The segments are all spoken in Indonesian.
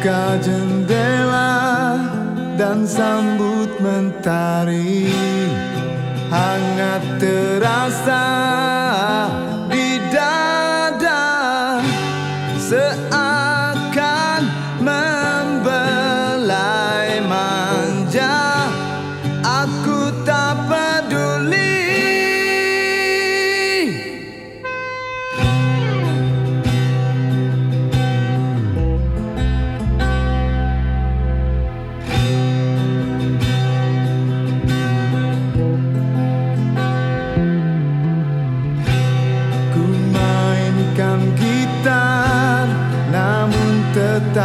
Buka jendela dan sambut mentari. Hangat terasa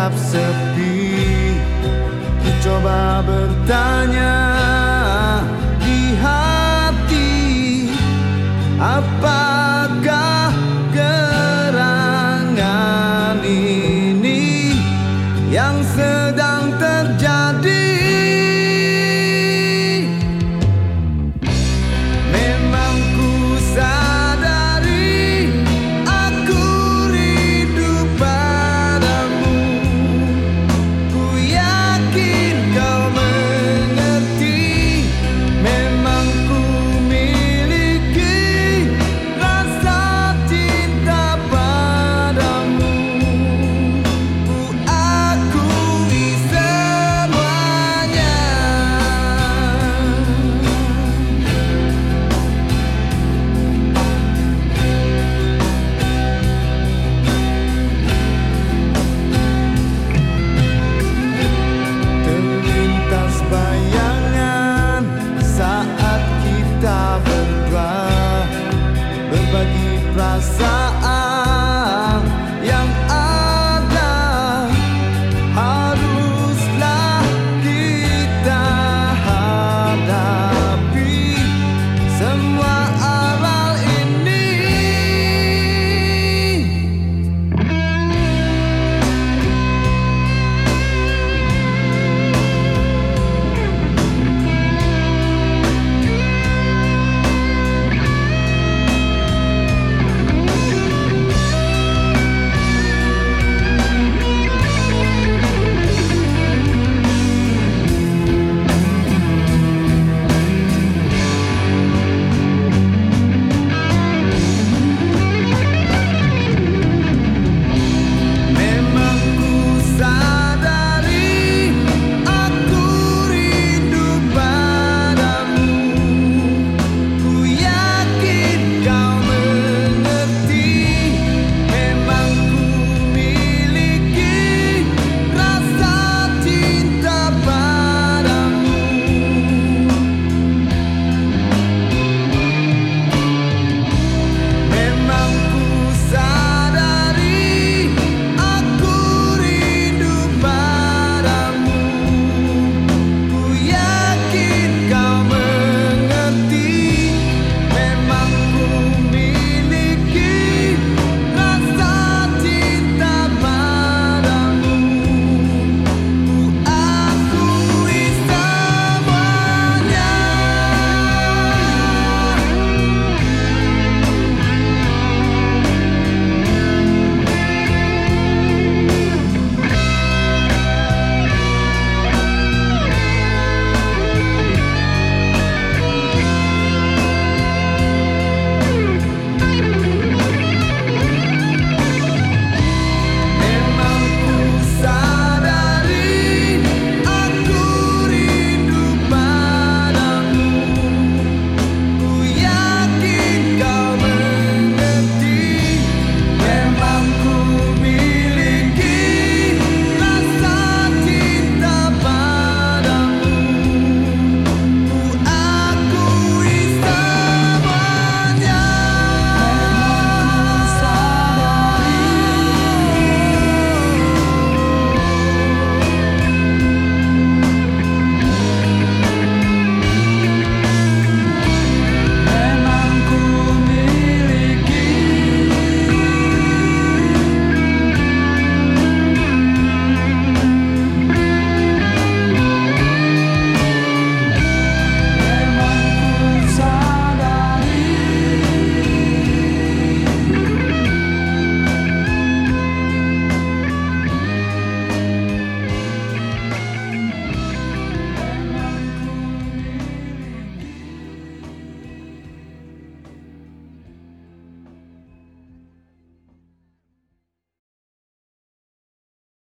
tetap sepi. Ku coba bertanya